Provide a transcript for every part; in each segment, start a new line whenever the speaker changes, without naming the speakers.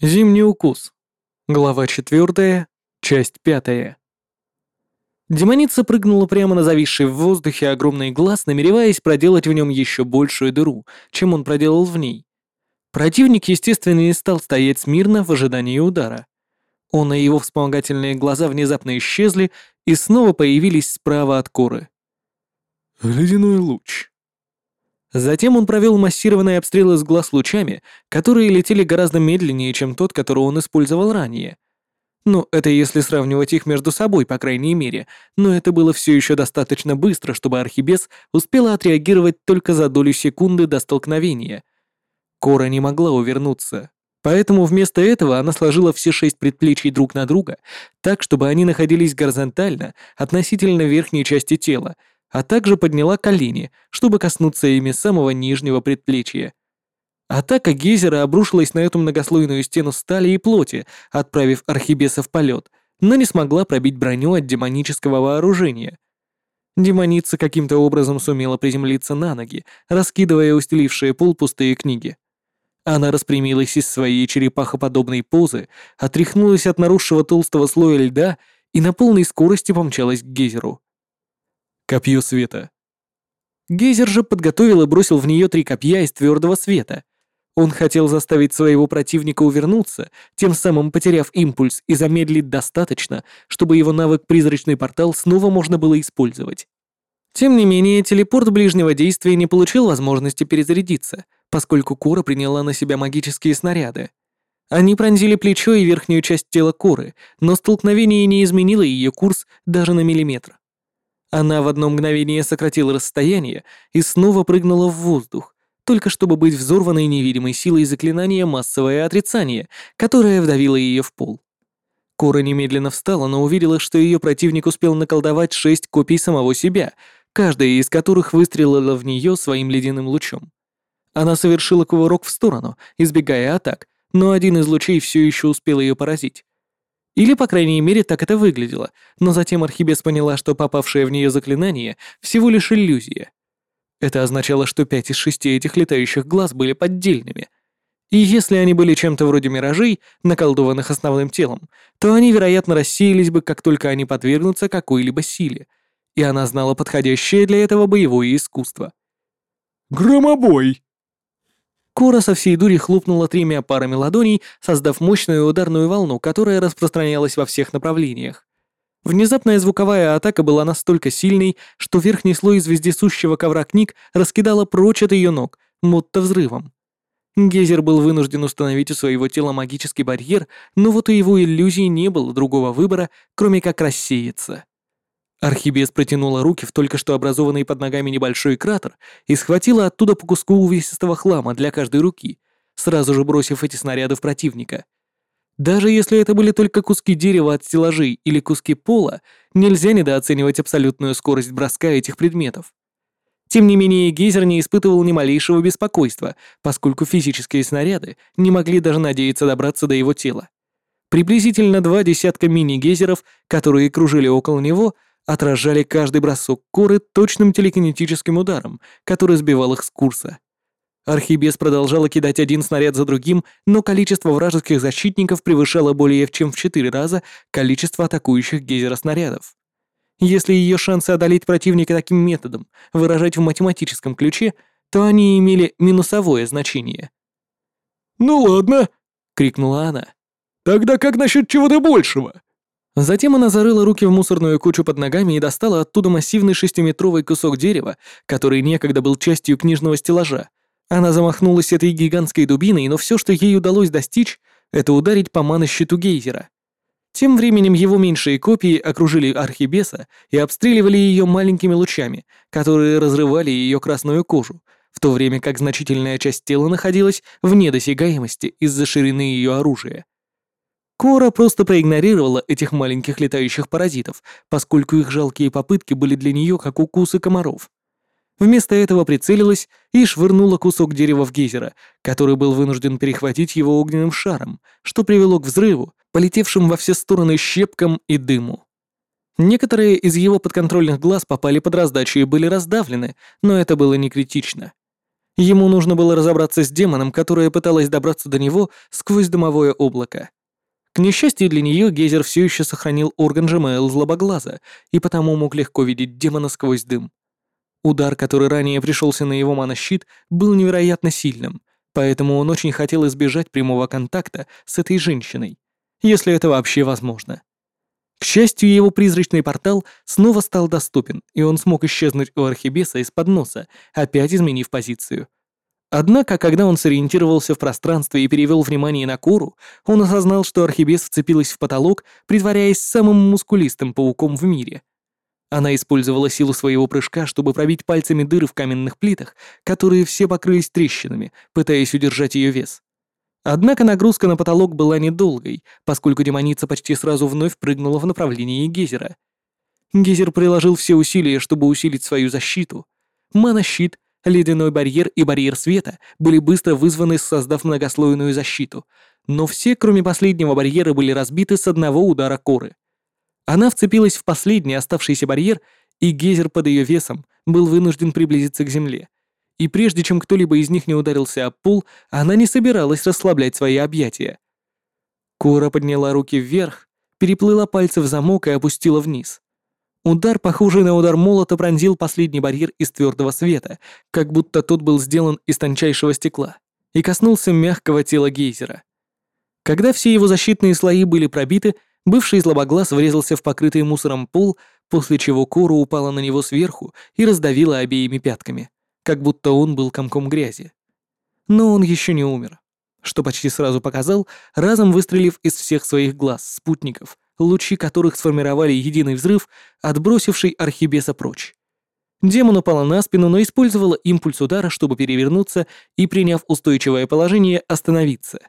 Зимний укус. Глава 4, часть 5. Демоница прыгнула прямо на зависший в воздухе огромный глаз, намереваясь проделать в нем еще большую дыру, чем он проделал в ней. Противник, естественно, не стал стоять смирно в ожидании удара. Он и его вспомогательные глаза внезапно исчезли и снова появились справа от коры.
«Ледяной луч»,
Затем он провел массированный обстрел из глаз лучами, которые летели гораздо медленнее, чем тот, который он использовал ранее. Ну, это если сравнивать их между собой, по крайней мере, но это было все еще достаточно быстро, чтобы Архибес успела отреагировать только за долю секунды до столкновения. Кора не могла увернуться, поэтому вместо этого она сложила все шесть предплечий друг на друга, так, чтобы они находились горизонтально относительно верхней части тела, а также подняла колени, чтобы коснуться ими самого нижнего предплечья. Атака гейзера обрушилась на эту многослойную стену стали и плоти, отправив архибеса в полет, но не смогла пробить броню от демонического вооружения. Демоница каким-то образом сумела приземлиться на ноги, раскидывая устелившие пол пустые книги. Она распрямилась из своей черепахоподобной позы, отряхнулась от наросшего толстого слоя льда и на полной скорости помчалась к гейзеру. Копье света. Гейзер же подготовил и бросил в нее три копья из твердого света. Он хотел заставить своего противника увернуться, тем самым потеряв импульс и замедлить достаточно, чтобы его навык «Призрачный портал» снова можно было использовать. Тем не менее, телепорт ближнего действия не получил возможности перезарядиться, поскольку Кора приняла на себя магические снаряды. Они пронзили плечо и верхнюю часть тела Коры, но столкновение не изменило ее курс даже на миллиметр. Она в одно мгновение сократила расстояние и снова прыгнула в воздух, только чтобы быть взорванной невидимой силой заклинания массовое отрицание, которое вдавило ее в пол. Кора немедленно встала, но увидела, что ее противник успел наколдовать шесть копий самого себя, каждая из которых выстрелила в нее своим ледяным лучом. Она совершила кувырок в сторону, избегая атак, но один из лучей все еще успел ее поразить. Или, по крайней мере, так это выглядело, но затем Архибес поняла, что попавшее в нее заклинание всего лишь иллюзия. Это означало, что пять из шести этих летающих глаз были поддельными. И если они были чем-то вроде миражей, наколдованных основным телом, то они, вероятно, рассеялись бы, как только они подвергнутся какой-либо силе, и она знала подходящее для этого боевое искусство.
«Громобой!»
Кора со всей дури хлопнула тремя парами ладоней, создав мощную ударную волну, которая распространялась во всех направлениях. Внезапная звуковая атака была настолько сильной, что верхний слой из вездесущего ковра книг раскидала прочь от ее ног, будто взрывом. Гейзер был вынужден установить у своего тела магический барьер, но вот у его иллюзии не было другого выбора, кроме как рассеяться. Архибес протянула руки в только что образованный под ногами небольшой кратер и схватила оттуда по куску увесистого хлама для каждой руки, сразу же бросив эти снаряды в противника. Даже если это были только куски дерева от стеллажей или куски пола, нельзя недооценивать абсолютную скорость броска этих предметов. Тем не менее, гейзер не испытывал ни малейшего беспокойства, поскольку физические снаряды не могли даже надеяться добраться до его тела. Приблизительно два десятка мини-гейзеров, которые кружили около него, отражали каждый бросок коры точным телекинетическим ударом, который сбивал их с курса. Архибес продолжала кидать один снаряд за другим, но количество вражеских защитников превышало более чем в четыре раза количество атакующих гейзера снарядов. Если ее шансы одолеть противника таким методом выражать в математическом ключе, то они имели минусовое значение.
«Ну ладно!» — крикнула она. «Тогда как насчет чего-то большего?»
Затем она зарыла руки в мусорную кучу под ногами и достала оттуда массивный шестиметровый кусок дерева, который некогда был частью книжного стеллажа. Она замахнулась этой гигантской дубиной, но все, что ей удалось достичь, это ударить по манощиту гейзера. Тем временем его меньшие копии окружили Архибеса и обстреливали ее маленькими лучами, которые разрывали ее красную кожу, в то время как значительная часть тела находилась вне досягаемости из-за ширины ее оружия. Кора просто проигнорировала этих маленьких летающих паразитов, поскольку их жалкие попытки были для нее как укусы комаров. Вместо этого прицелилась и швырнула кусок дерева в гейзера, который был вынужден перехватить его огненным шаром, что привело к взрыву, полетевшим во все стороны щепкам и дыму. Некоторые из его подконтрольных глаз попали под раздачу и были раздавлены, но это было не критично. Ему нужно было разобраться с демоном, которая пыталась добраться до него сквозь дымовое облако. К несчастью для нее, Гейзер все еще сохранил орган ЖМЛ злобоглаза и потому мог легко видеть демона сквозь дым. Удар, который ранее пришелся на его манощит, был невероятно сильным, поэтому он очень хотел избежать прямого контакта с этой женщиной, если это вообще возможно. К счастью, его призрачный портал снова стал доступен, и он смог исчезнуть у Архибеса из-под носа, опять изменив позицию. Однако, когда он сориентировался в пространстве и перевел внимание на Кору, он осознал, что Архибес вцепилась в потолок, притворяясь самым мускулистым пауком в мире. Она использовала силу своего прыжка, чтобы пробить пальцами дыры в каменных плитах, которые все покрылись трещинами, пытаясь удержать ее вес. Однако нагрузка на потолок была недолгой, поскольку демоница почти сразу вновь прыгнула в направлении Гейзера. Гейзер приложил все усилия, чтобы усилить свою защиту. Мана-щит, ледяной барьер и барьер света были быстро вызваны, создав многослойную защиту, но все, кроме последнего барьера, были разбиты с одного удара коры. Она вцепилась в последний оставшийся барьер, и Гейзер под ее весом был вынужден приблизиться к земле, и прежде чем кто-либо из них не ударился об пол, она не собиралась расслаблять свои объятия. Кора подняла руки вверх, переплыла пальцы в замок и опустила вниз. Удар, похожий на удар молота, пронзил последний барьер из твердого света, как будто тот был сделан из тончайшего стекла, и коснулся мягкого тела гейзера. Когда все его защитные слои были пробиты, бывший злобоглаз врезался в покрытый мусором пол, после чего Кора упала на него сверху и раздавила обеими пятками как будто он был комком грязи. Но он еще не умер, что почти сразу показал, разом выстрелив из всех своих глаз спутников, лучи которых сформировали единый взрыв, отбросивший Архибеса прочь. Демон упала на спину, но использовала импульс удара, чтобы перевернуться и, приняв устойчивое положение, остановиться.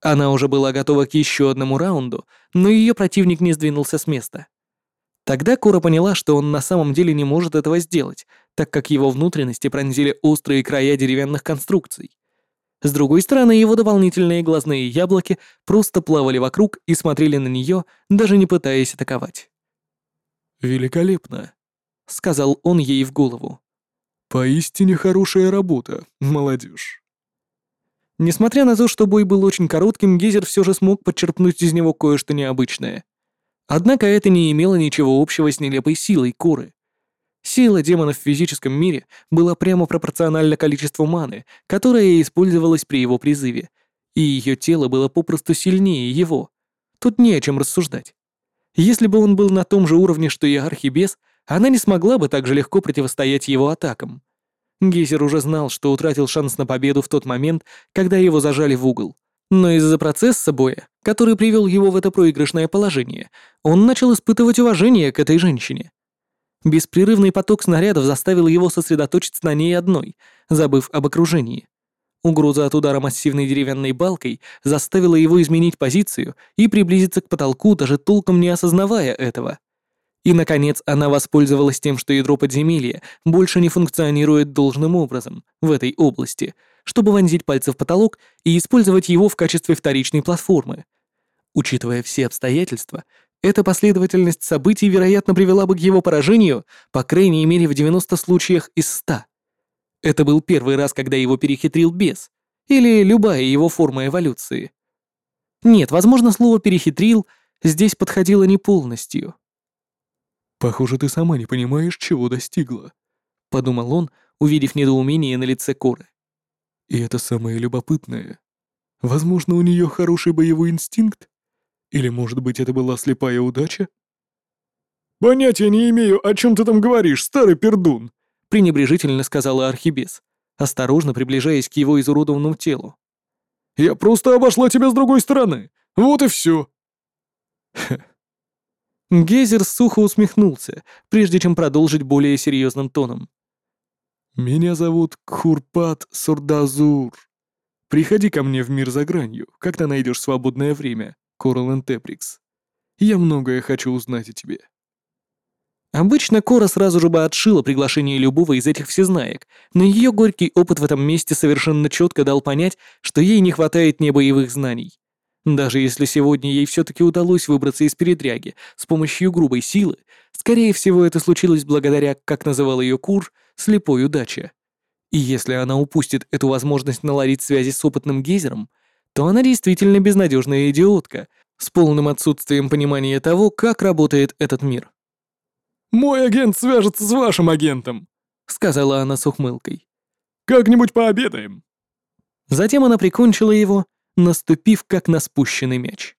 Она уже была готова к еще одному раунду, но ее противник не сдвинулся с места. Тогда Кора поняла, что он на самом деле не может этого сделать, так как его внутренности пронзили острые края деревянных конструкций. С другой стороны, его дополнительные глазные яблоки просто плавали вокруг и смотрели на нее, даже не пытаясь атаковать.
«Великолепно», —
сказал он ей в голову.
«Поистине хорошая работа, молодежь».
Несмотря на то, что бой был очень коротким, Гейзер все же смог подчерпнуть из него кое-что необычное. Однако это не имело ничего общего с нелепой силой Куры. Сила демона в физическом мире была прямо пропорциональна количеству маны, которая использовалась при его призыве, и ее тело было попросту сильнее его. Тут не о чем рассуждать. Если бы он был на том же уровне, что и Архибес, она не смогла бы так же легко противостоять его атакам. Гейзер уже знал, что утратил шанс на победу в тот момент, когда его зажали в угол. Но из-за процесса боя, который привел его в это проигрышное положение, он начал испытывать уважение к этой женщине. Беспрерывный поток снарядов заставил его сосредоточиться на ней одной, забыв об окружении. Угроза от удара массивной деревянной балкой заставила его изменить позицию и приблизиться к потолку, даже толком не осознавая этого. И, наконец, она воспользовалась тем, что ядро подземелья больше не функционирует должным образом в этой области, чтобы вонзить пальцы в потолок и использовать его в качестве вторичной платформы. Учитывая все обстоятельства, эта последовательность событий, вероятно, привела бы к его поражению, по крайней мере, в 90 случаях из 100. Это был первый раз, когда его перехитрил бес, или любая его форма эволюции. Нет, возможно, слово «перехитрил» здесь подходило не полностью.
«Похоже, ты сама не понимаешь, чего достигла», — подумал он, увидев недоумение на лице Коры. «И это самое любопытное. Возможно, у нее хороший боевой инстинкт? Или, может быть, это была слепая удача? «Понятия не имею, о чем ты там говоришь, старый пердун!»
пренебрежительно сказала Архибес, осторожно приближаясь к его изуродованному телу.
«Я просто обошла тебя с другой стороны. Вот и все!»
Гейзер сухо усмехнулся, прежде чем продолжить более серьезным тоном.
«Меня зовут Кхурпат Сурдазур. Приходи ко мне в мир за гранью, когда найдешь свободное время. Корален Теприкс. Я многое хочу узнать о тебе».
Обычно Кора сразу же бы отшила приглашение любого из этих всезнаек, но ее горький опыт в этом месте совершенно четко дал понять, что ей не хватает небоевых знаний. Даже если сегодня ей все-таки удалось выбраться из передряги с помощью грубой силы, скорее всего это случилось благодаря, как называл ее Кур, слепой удаче. И если она упустит эту возможность наладить связи с опытным гейзером, то она действительно безнадежная идиотка с полным отсутствием понимания того, как работает этот мир.
«Мой агент свяжется с вашим агентом», — сказала она с ухмылкой. «Как-нибудь пообедаем».
Затем она прикончила его, наступив как на спущенный мяч.